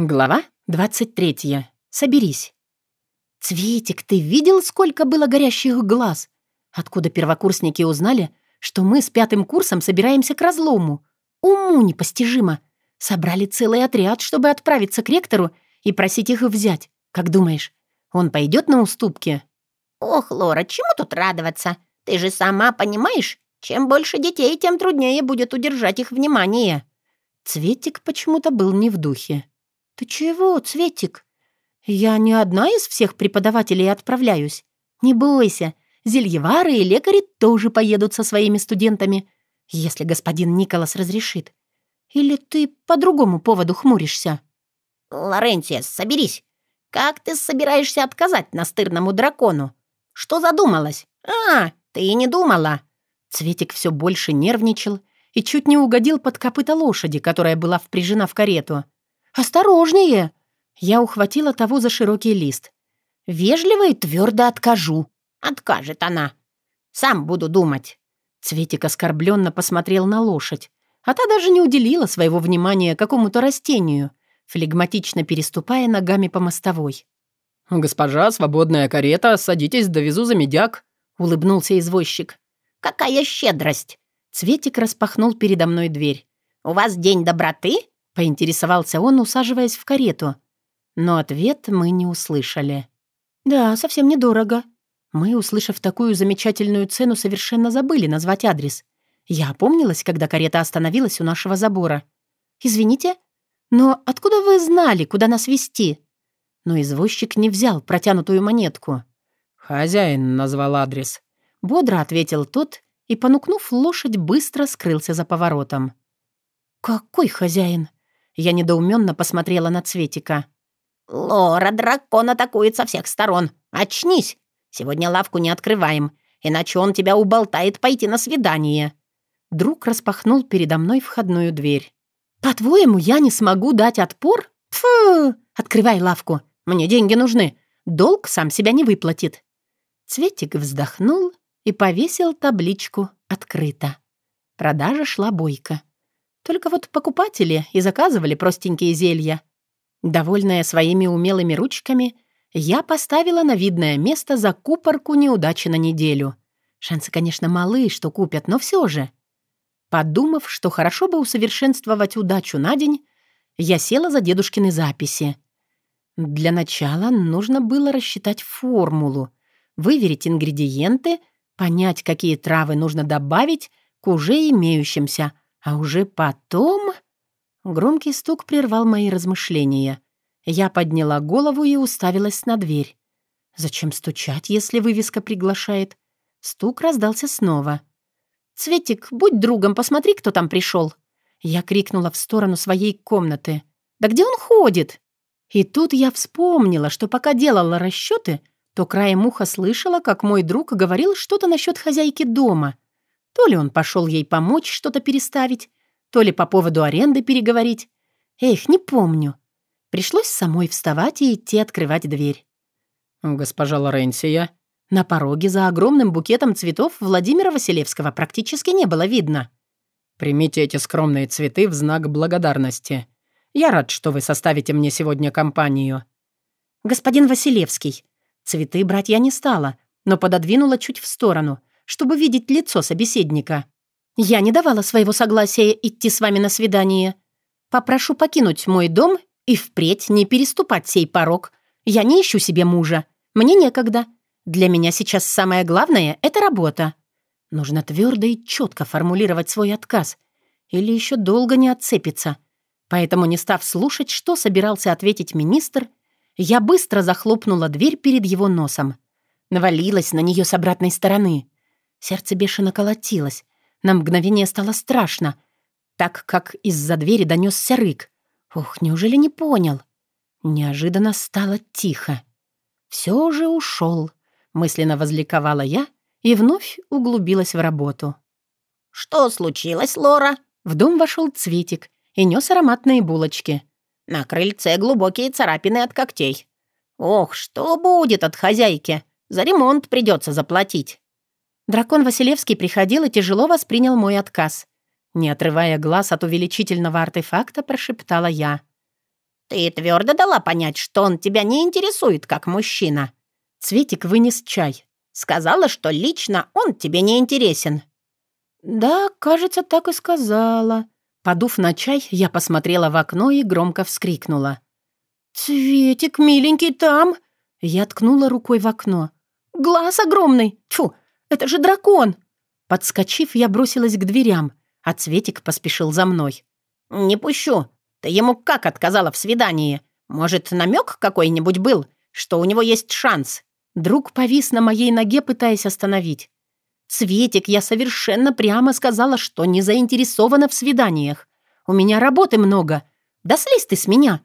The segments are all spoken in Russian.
Глава 23. Соберись. «Цветик, ты видел, сколько было горящих глаз? Откуда первокурсники узнали, что мы с пятым курсом собираемся к разлому? Уму непостижимо. Собрали целый отряд, чтобы отправиться к ректору и просить их взять. Как думаешь, он пойдет на уступки?» «Ох, Лора, чему тут радоваться? Ты же сама понимаешь, чем больше детей, тем труднее будет удержать их внимание». Цветик почему-то был не в духе. «Ты чего, Цветик? Я не одна из всех преподавателей отправляюсь. Не бойся, зельевары и лекари тоже поедут со своими студентами, если господин Николас разрешит. Или ты по другому поводу хмуришься?» «Лоренция, соберись. Как ты собираешься отказать настырному дракону? Что задумалась? А, ты и не думала». Цветик все больше нервничал и чуть не угодил под копыта лошади, которая была впряжена в карету. «Осторожнее!» Я ухватила того за широкий лист. «Вежливо и твердо откажу». «Откажет она. Сам буду думать». Цветик оскорбленно посмотрел на лошадь, а та даже не уделила своего внимания какому-то растению, флегматично переступая ногами по мостовой. «Госпожа, свободная карета, садитесь, довезу за медяк», — улыбнулся извозчик. «Какая щедрость!» Цветик распахнул передо мной дверь. «У вас день доброты?» Поинтересовался он, усаживаясь в карету. Но ответ мы не услышали. «Да, совсем недорого». Мы, услышав такую замечательную цену, совершенно забыли назвать адрес. Я опомнилась, когда карета остановилась у нашего забора. «Извините, но откуда вы знали, куда нас везти?» Но извозчик не взял протянутую монетку. «Хозяин назвал адрес», — бодро ответил тот и, понукнув лошадь, быстро скрылся за поворотом. «Какой хозяин?» Я недоуменно посмотрела на Цветика. «Лора, дракон атакует со всех сторон. Очнись! Сегодня лавку не открываем, иначе он тебя уболтает пойти на свидание». Друг распахнул передо мной входную дверь. «По-твоему, я не смогу дать отпор? Фу! Открывай лавку. Мне деньги нужны. Долг сам себя не выплатит». Цветик вздохнул и повесил табличку «Открыто». Продажа шла бойко. Только вот покупатели и заказывали простенькие зелья. Довольная своими умелыми ручками, я поставила на видное место закупорку неудачи на неделю. Шансы, конечно, малы, что купят, но все же. Подумав, что хорошо бы усовершенствовать удачу на день, я села за дедушкины записи. Для начала нужно было рассчитать формулу, выверить ингредиенты, понять, какие травы нужно добавить к уже имеющимся — а уже потом... Громкий стук прервал мои размышления. Я подняла голову и уставилась на дверь. Зачем стучать, если вывеска приглашает? Стук раздался снова. «Цветик, будь другом, посмотри, кто там пришел!» Я крикнула в сторону своей комнаты. «Да где он ходит?» И тут я вспомнила, что пока делала расчеты, то краем уха слышала, как мой друг говорил что-то насчет хозяйки дома — то ли он пошел ей помочь что-то переставить, то ли по поводу аренды переговорить. Эх, не помню. Пришлось самой вставать и идти открывать дверь. «Госпожа Лоренсия?» На пороге за огромным букетом цветов Владимира Василевского практически не было видно. «Примите эти скромные цветы в знак благодарности. Я рад, что вы составите мне сегодня компанию». «Господин Василевский». Цветы брать я не стала, но пододвинула чуть в сторону, чтобы видеть лицо собеседника. «Я не давала своего согласия идти с вами на свидание. Попрошу покинуть мой дом и впредь не переступать сей порог. Я не ищу себе мужа. Мне некогда. Для меня сейчас самое главное — это работа. Нужно твердо и четко формулировать свой отказ. Или еще долго не отцепиться. Поэтому, не став слушать, что собирался ответить министр, я быстро захлопнула дверь перед его носом. Навалилась на нее с обратной стороны. Сердце бешено колотилось. На мгновение стало страшно, так как из-за двери донесся рык. Ох, неужели не понял? Неожиданно стало тихо. «Все же ушел», — мысленно возликовала я и вновь углубилась в работу. «Что случилось, Лора?» В дом вошел Цветик и нес ароматные булочки. На крыльце глубокие царапины от когтей. «Ох, что будет от хозяйки? За ремонт придется заплатить». Дракон Василевский приходил и тяжело воспринял мой отказ. Не отрывая глаз от увеличительного артефакта, прошептала я. Ты твердо дала понять, что он тебя не интересует как мужчина. Цветик вынес чай. Сказала, что лично он тебе не интересен. Да, кажется, так и сказала. Подув на чай, я посмотрела в окно и громко вскрикнула. «Цветик, миленький, там!» Я ткнула рукой в окно. «Глаз огромный! Тьфу, это же дракон!» Подскочив, я бросилась к дверям, а Цветик поспешил за мной. «Не пущу. Ты ему как отказала в свидании? Может, намек какой-нибудь был, что у него есть шанс?» Друг повис на моей ноге, пытаясь остановить. «Цветик, я совершенно прямо сказала, что не заинтересована в свиданиях. У меня работы много. Да слезь ты с меня.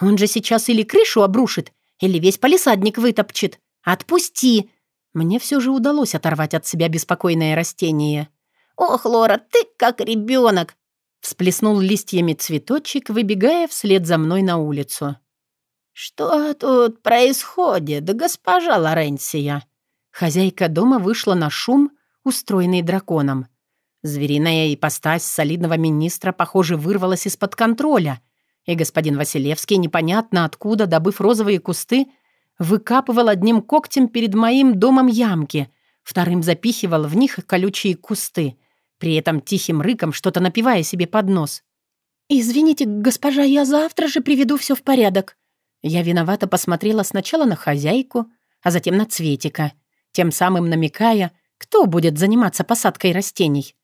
Он же сейчас или крышу обрушит, или весь полисадник вытопчет. Отпусти!» Мне все же удалось оторвать от себя беспокойное растение. «Ох, Лора, ты как ребенок!» Всплеснул листьями цветочек, выбегая вслед за мной на улицу. «Что тут происходит, госпожа Лоренсия?» Хозяйка дома вышла на шум, устроенный драконом. Звериная ипостась солидного министра, похоже, вырвалась из-под контроля, и господин Василевский, непонятно откуда, добыв розовые кусты, выкапывал одним когтем перед моим домом ямки, вторым запихивал в них колючие кусты, при этом тихим рыком что-то напивая себе под нос. «Извините, госпожа, я завтра же приведу все в порядок». Я виновато посмотрела сначала на хозяйку, а затем на Цветика, тем самым намекая, кто будет заниматься посадкой растений.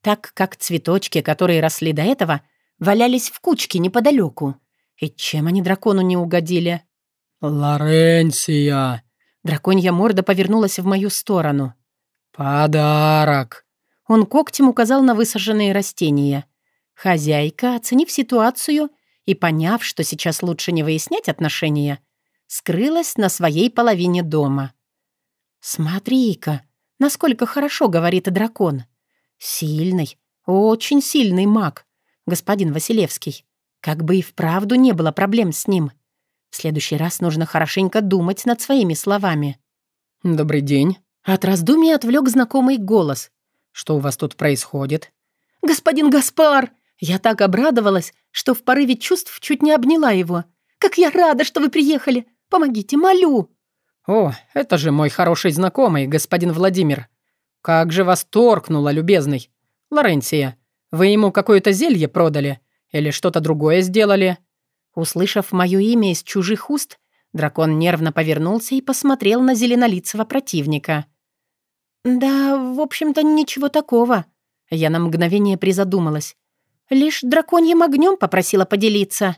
Так как цветочки, которые росли до этого, валялись в кучке неподалеку. И чем они дракону не угодили? «Лоренсия!» Драконья морда повернулась в мою сторону. «Подарок!» Он когтем указал на высаженные растения. Хозяйка, оценив ситуацию и поняв, что сейчас лучше не выяснять отношения, скрылась на своей половине дома. «Смотри-ка, насколько хорошо говорит дракон. Сильный, очень сильный маг, господин Василевский. Как бы и вправду не было проблем с ним. В следующий раз нужно хорошенько думать над своими словами. «Добрый день». От раздумий отвлек знакомый голос. «Что у вас тут происходит?» «Господин Гаспар!» Я так обрадовалась, что в порыве чувств чуть не обняла его. «Как я рада, что вы приехали! Помогите, молю!» «О, это же мой хороший знакомый, господин Владимир. Как же вас торкнуло, любезный. Лоренция, вы ему какое-то зелье продали? Или что-то другое сделали?» Услышав мое имя из чужих уст, дракон нервно повернулся и посмотрел на зеленолицего противника. «Да, в общем-то, ничего такого». Я на мгновение призадумалась. Лишь драконьим огнем попросила поделиться.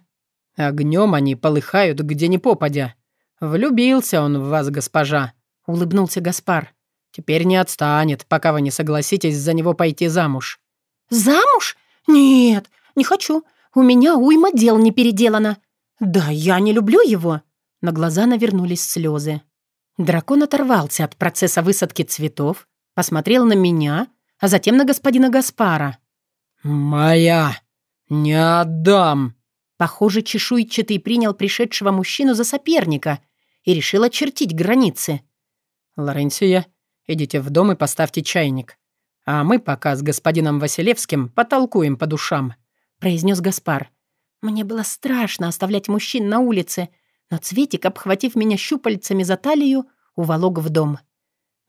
Огнем они полыхают, где ни попадя. Влюбился он в вас, госпожа», — улыбнулся Гаспар. «Теперь не отстанет, пока вы не согласитесь за него пойти замуж». «Замуж? Нет, не хочу. У меня уйма дел не переделано. Да, я не люблю его». На глаза навернулись слезы. Дракон оторвался от процесса высадки цветов, посмотрел на меня, а затем на господина Гаспара. «Моя! Не отдам!» Похоже, чешуйчатый принял пришедшего мужчину за соперника и решил очертить границы. «Лоренсия, идите в дом и поставьте чайник. А мы пока с господином Василевским потолкуем по душам» произнес Гаспар. Мне было страшно оставлять мужчин на улице, но Цветик, обхватив меня щупальцами за талию, уволок в дом.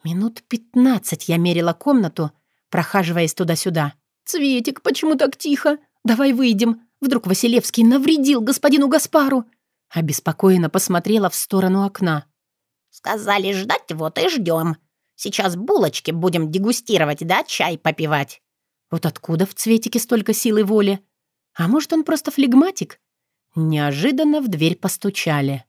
Минут пятнадцать я мерила комнату, прохаживаясь туда-сюда. «Цветик, почему так тихо? Давай выйдем. Вдруг Василевский навредил господину Гаспару?» Обеспокоенно посмотрела в сторону окна. «Сказали ждать, вот и ждем. Сейчас булочки будем дегустировать, да, чай попивать?» Вот откуда в Цветике столько силы воли? А может, он просто флегматик? Неожиданно в дверь постучали.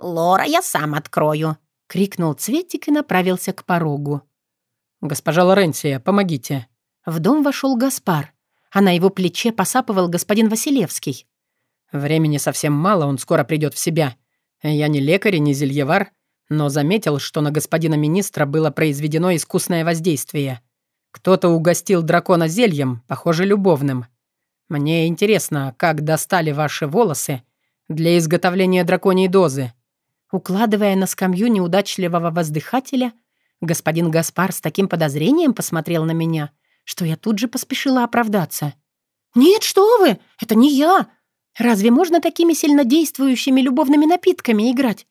«Лора, я сам открою!» — крикнул Цветик и направился к порогу. «Госпожа Лоренция, помогите!» В дом вошел Гаспар, а на его плече посапывал господин Василевский. «Времени совсем мало, он скоро придет в себя. Я не лекарь и не зельевар, но заметил, что на господина министра было произведено искусное воздействие. Кто-то угостил дракона зельем, похоже, любовным. Мне интересно, как достали ваши волосы для изготовления драконьей дозы». Укладывая на скамью неудачливого воздыхателя, господин Гаспар с таким подозрением посмотрел на меня, что я тут же поспешила оправдаться. «Нет, что вы! Это не я! Разве можно такими сильнодействующими любовными напитками играть?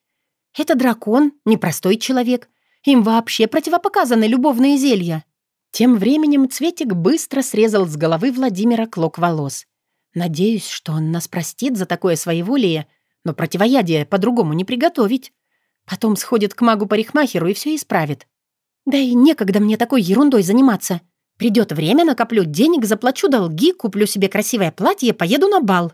Это дракон, непростой человек. Им вообще противопоказаны любовные зелья. Тем временем Цветик быстро срезал с головы Владимира клок волос. Надеюсь, что он нас простит за такое своеволие, но противоядие по-другому не приготовить. Потом сходит к магу-парикмахеру и все исправит. Да и некогда мне такой ерундой заниматься. Придет время, накоплю денег, заплачу долги, куплю себе красивое платье, поеду на бал.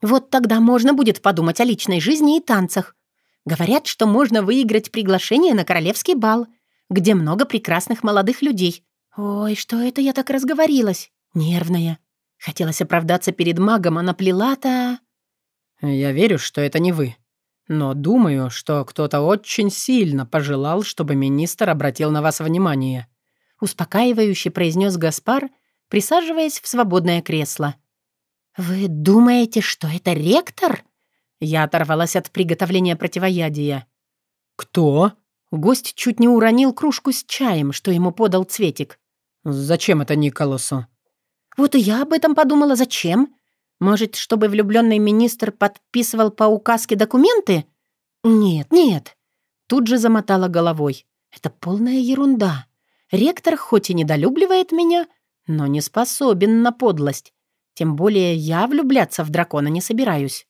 Вот тогда можно будет подумать о личной жизни и танцах. Говорят, что можно выиграть приглашение на королевский бал, где много прекрасных молодых людей. Ой, что это я так разговорилась? Нервная. Хотелось оправдаться перед магом, а наплела-то... «Я верю, что это не вы. Но думаю, что кто-то очень сильно пожелал, чтобы министр обратил на вас внимание», успокаивающе произнес Гаспар, присаживаясь в свободное кресло. «Вы думаете, что это ректор?» Я оторвалась от приготовления противоядия. «Кто?» Гость чуть не уронил кружку с чаем, что ему подал Цветик. «Зачем это Николасу?» «Вот и я об этом подумала. Зачем? Может, чтобы влюбленный министр подписывал по указке документы? Нет, нет. Тут же замотала головой. Это полная ерунда. Ректор хоть и недолюбливает меня, но не способен на подлость. Тем более я влюбляться в дракона не собираюсь.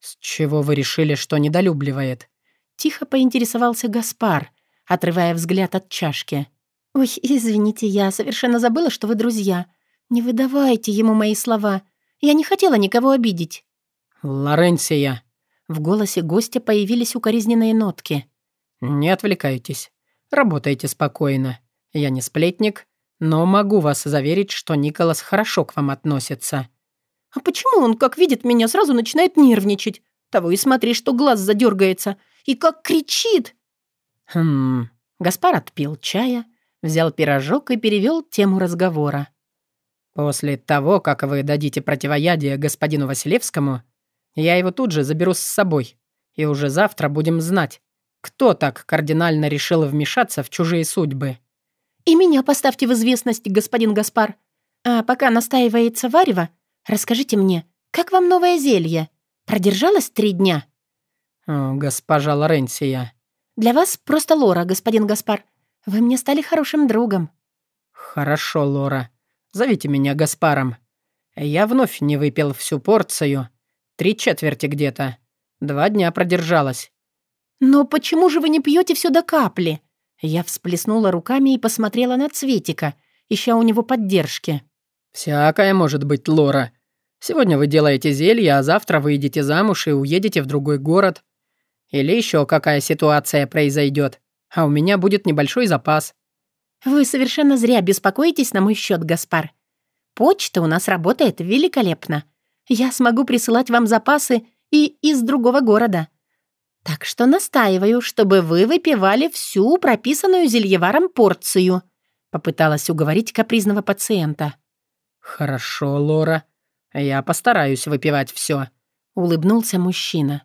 «С чего вы решили, что недолюбливает?» Тихо поинтересовался Гаспар, отрывая взгляд от чашки. «Ой, извините, я совершенно забыла, что вы друзья. Не выдавайте ему мои слова. Я не хотела никого обидеть». «Лоренция!» В голосе гостя появились укоризненные нотки. «Не отвлекайтесь. Работайте спокойно. Я не сплетник, но могу вас заверить, что Николас хорошо к вам относится». «А почему он, как видит меня, сразу начинает нервничать? Того и смотри, что глаз задергается. И как кричит!» «Хм...» Гаспар отпил чая, взял пирожок и перевел тему разговора. «После того, как вы дадите противоядие господину Василевскому, я его тут же заберу с собой, и уже завтра будем знать, кто так кардинально решил вмешаться в чужие судьбы». «И меня поставьте в известность, господин Гаспар. А пока настаивается варево, расскажите мне, как вам новое зелье? Продержалось три дня?» О, «Госпожа Лоренция». «Для вас просто Лора, господин Гаспар. Вы мне стали хорошим другом». «Хорошо, Лора. Зовите меня Гаспаром. Я вновь не выпил всю порцию. Три четверти где-то. Два дня продержалась. «Но почему же вы не пьете все до капли?» Я всплеснула руками и посмотрела на Цветика, ища у него поддержки. «Всякое может быть, Лора. Сегодня вы делаете зелье, а завтра выйдете замуж и уедете в другой город. Или еще какая ситуация произойдет, а у меня будет небольшой запас. «Вы совершенно зря беспокоитесь на мой счет, Гаспар. Почта у нас работает великолепно. Я смогу присылать вам запасы и из другого города. Так что настаиваю, чтобы вы выпивали всю прописанную зельеваром порцию», попыталась уговорить капризного пациента. «Хорошо, Лора. Я постараюсь выпивать все, улыбнулся мужчина.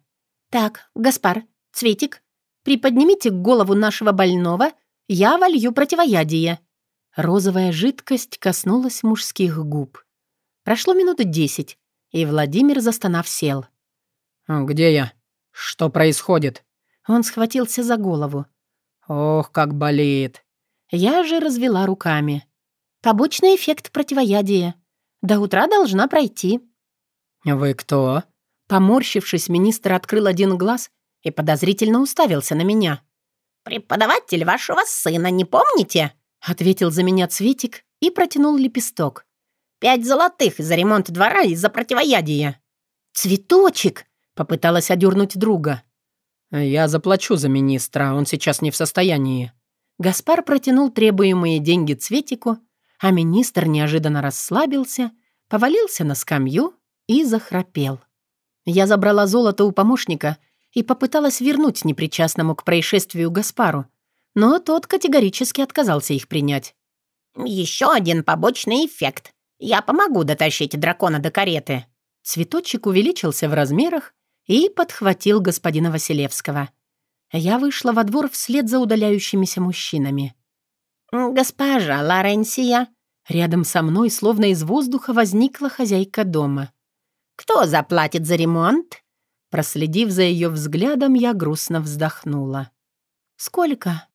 «Так, Гаспар, Цветик, приподнимите голову нашего больного я волью противоядие». Розовая жидкость коснулась мужских губ. Прошло минуты десять, и Владимир, застонав, сел. «Где я? Что происходит?» Он схватился за голову. «Ох, как болит!» Я же развела руками. «Побочный эффект противоядия. До утра должна пройти». «Вы кто?» Поморщившись, министр открыл один глаз и подозрительно уставился на меня. «Преподаватель вашего сына, не помните?» Ответил за меня Цветик и протянул лепесток. «Пять золотых за ремонт двора и за противоядие». «Цветочек!» — попыталась одернуть друга. «Я заплачу за министра, он сейчас не в состоянии». Гаспар протянул требуемые деньги Цветику, а министр неожиданно расслабился, повалился на скамью и захрапел. Я забрала золото у помощника — и попыталась вернуть непричастному к происшествию Гаспару, но тот категорически отказался их принять. «Еще один побочный эффект. Я помогу дотащить дракона до кареты». Цветочек увеличился в размерах и подхватил господина Василевского. Я вышла во двор вслед за удаляющимися мужчинами. Кто заплатит за ремонт?» Проследив за ее взглядом, я грустно вздохнула. «Сколько?»